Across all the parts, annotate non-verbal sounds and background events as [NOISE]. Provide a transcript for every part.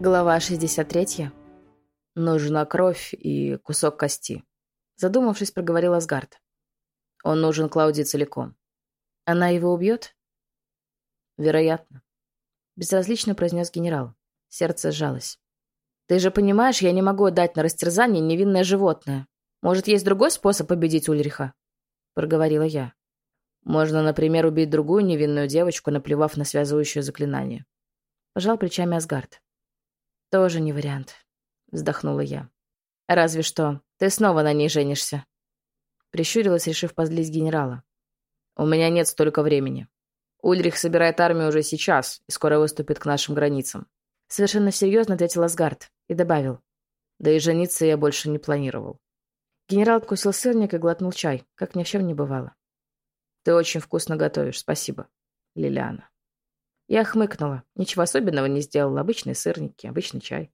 Глава 63. Нужна кровь и кусок кости. Задумавшись, проговорил Асгард. Он нужен Клаудии целиком. Она его убьет? Вероятно. Безразлично произнес генерал. Сердце сжалось. Ты же понимаешь, я не могу отдать на растерзание невинное животное. Может, есть другой способ победить Ульриха? Проговорила я. Можно, например, убить другую невинную девочку, наплевав на связывающее заклинание. Пожал плечами Асгард. «Тоже не вариант», — вздохнула я. «Разве что ты снова на ней женишься». Прищурилась, решив позлить генерала. «У меня нет столько времени. Ульрих собирает армию уже сейчас и скоро выступит к нашим границам». Совершенно серьезно ответил Асгард и добавил. «Да и жениться я больше не планировал». Генерал откусил сырник и глотнул чай, как ни в чем не бывало. «Ты очень вкусно готовишь, спасибо, Лилиана». Я хмыкнула. Ничего особенного не сделала. Обычные сырники, обычный чай.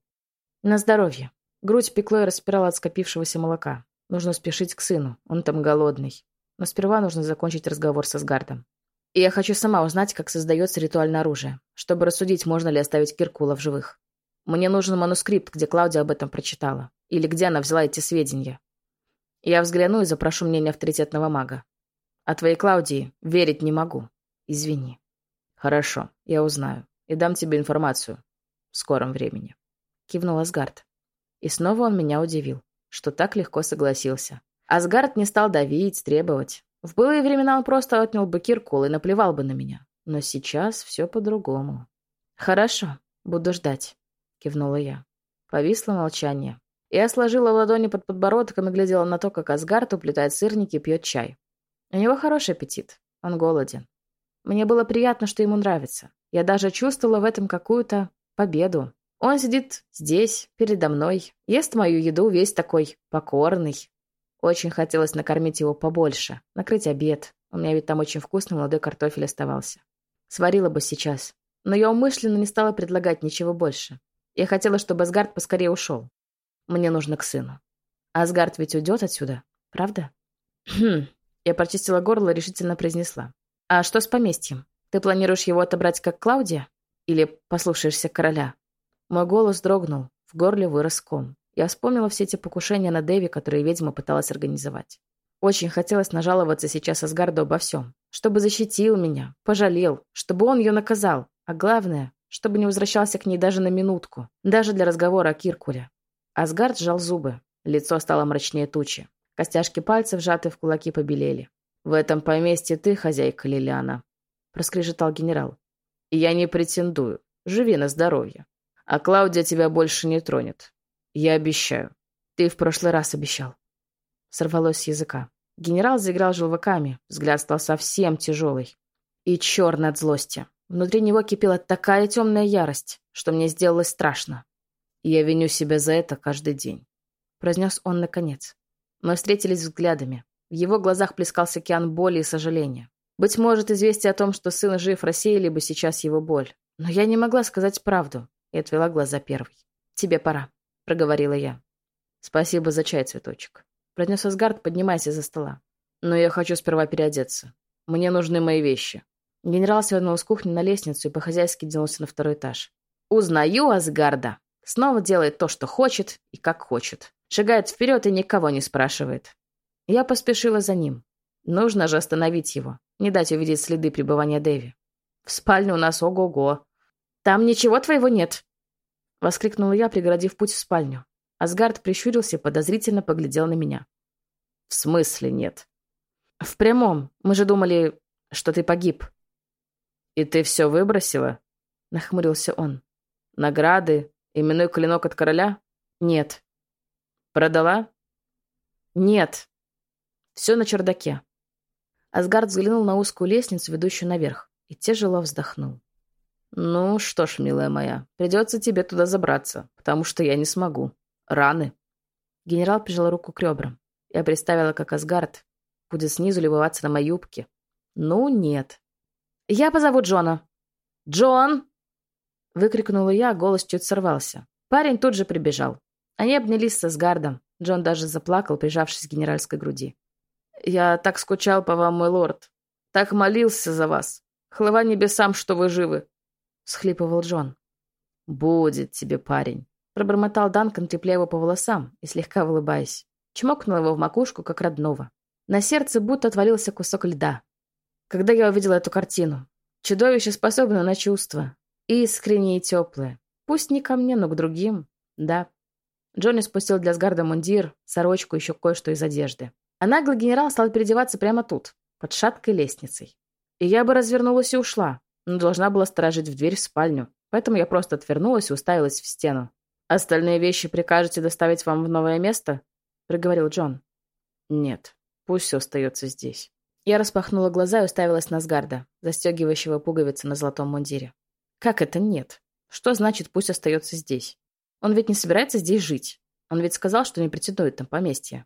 На здоровье. Грудь пекло и распирала от скопившегося молока. Нужно спешить к сыну. Он там голодный. Но сперва нужно закончить разговор со Сгардом. И я хочу сама узнать, как создается ритуальное оружие, чтобы рассудить, можно ли оставить Киркула в живых. Мне нужен манускрипт, где Клаудия об этом прочитала. Или где она взяла эти сведения. Я взгляну и запрошу мнение авторитетного мага. А твоей Клаудии верить не могу. Извини. «Хорошо, я узнаю. И дам тебе информацию. В скором времени». Кивнул Асгард. И снова он меня удивил, что так легко согласился. Асгард не стал давить, требовать. В былые времена он просто отнял бы Киркул и наплевал бы на меня. Но сейчас все по-другому. «Хорошо, буду ждать», — кивнула я. Повисло молчание. Я сложила ладони под подбородком и глядела на то, как Асгард уплетает сырники и пьет чай. У него хороший аппетит. Он голоден. Мне было приятно, что ему нравится. Я даже чувствовала в этом какую-то победу. Он сидит здесь, передо мной, ест мою еду весь такой покорный. Очень хотелось накормить его побольше, накрыть обед. У меня ведь там очень вкусный молодой картофель оставался. Сварила бы сейчас. Но я умышленно не стала предлагать ничего больше. Я хотела, чтобы Асгард поскорее ушел. Мне нужно к сыну. Асгард ведь уйдет отсюда, правда? Хм. [CLEARS THROAT] Я прочистила горло и решительно произнесла. «А что с поместьем? Ты планируешь его отобрать как Клаудия? Или послушаешься короля?» Мой голос дрогнул, в горле вырос ком. Я вспомнила все эти покушения на Дэви, которые ведьма пыталась организовать. Очень хотелось нажаловаться сейчас Асгарду обо всем. Чтобы защитил меня, пожалел, чтобы он ее наказал. А главное, чтобы не возвращался к ней даже на минутку. Даже для разговора о Киркуле. Асгард сжал зубы. Лицо стало мрачнее тучи. Костяшки пальцев, сжатые в кулаки, побелели. «В этом поместье ты хозяйка, Лилиана», — проскрежетал генерал. «Я не претендую. Живи на здоровье. А Клаудия тебя больше не тронет. Я обещаю. Ты в прошлый раз обещал». Сорвалось с языка. Генерал заиграл желваками. Взгляд стал совсем тяжелый. И черный от злости. Внутри него кипела такая темная ярость, что мне сделалось страшно. «Я виню себя за это каждый день», — произнес он наконец. Мы встретились взглядами. В его глазах плескался океан боли и сожаления. Быть может, известие о том, что сын жив, рассеяли бы сейчас его боль. Но я не могла сказать правду и отвела глаза первой. «Тебе пора», — проговорила я. «Спасибо за чай, цветочек», — произнес Асгард, поднимаясь из-за стола. «Но я хочу сперва переодеться. Мне нужны мои вещи». Генерал свернул с кухни на лестницу и по-хозяйски двинулся на второй этаж. «Узнаю Асгарда. Снова делает то, что хочет и как хочет. Шагает вперед и никого не спрашивает. Я поспешила за ним. Нужно же остановить его, не дать увидеть следы пребывания Дэви. В спальне у нас ого-го. Там ничего твоего нет. Воскликнула я, преградив путь в спальню. Асгард прищурился подозрительно поглядел на меня. В смысле нет? В прямом. Мы же думали, что ты погиб. И ты все выбросила? Нахмурился он. Награды? Именной клинок от короля? Нет. Продала? Нет. Все на чердаке. Асгард взглянул на узкую лестницу, ведущую наверх, и тяжело вздохнул. «Ну что ж, милая моя, придется тебе туда забраться, потому что я не смогу. Раны». Генерал прижал руку к ребрам. Я представила, как Асгард будет снизу любоваться на моей юбке. «Ну, нет». «Я позову Джона». «Джон!» Выкрикнула я, голос чуть сорвался. Парень тут же прибежал. Они обнялись с Асгардом. Джон даже заплакал, прижавшись к генеральской груди. Я так скучал по вам, мой лорд. Так молился за вас. Хлыва небесам, что вы живы. — схлипывал Джон. «Будет тебе, парень», — пробормотал Данкан, трепля его по волосам и слегка улыбаясь. Чмокнул его в макушку, как родного. На сердце будто отвалился кусок льда. Когда я увидела эту картину, чудовище способно на чувства. Искренние и теплые. Пусть не ко мне, но к другим. Да. Джонни спустил для Сгарда мундир, сорочку, еще кое-что из одежды. А наглый генерал стал переодеваться прямо тут, под шаткой лестницей. И я бы развернулась и ушла, но должна была сторожить в дверь в спальню, поэтому я просто отвернулась и уставилась в стену. «Остальные вещи прикажете доставить вам в новое место?» — проговорил Джон. «Нет, пусть все остается здесь». Я распахнула глаза и уставилась на Сгарда, застегивающего пуговицы на золотом мундире. «Как это нет? Что значит «пусть остается здесь»? Он ведь не собирается здесь жить. Он ведь сказал, что не претендует на поместье».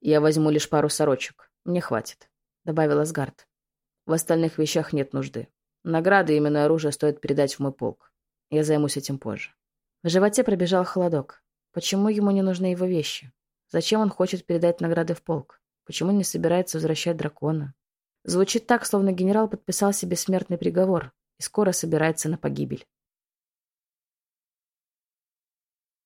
«Я возьму лишь пару сорочек. Мне хватит», — добавил Асгард. В остальных вещах нет нужды. Награды и именное оружие стоит передать в мой полк. Я займусь этим позже. В животе пробежал холодок. Почему ему не нужны его вещи? Зачем он хочет передать награды в полк? Почему не собирается возвращать дракона? Звучит так, словно генерал подписал себе смертный приговор и скоро собирается на погибель.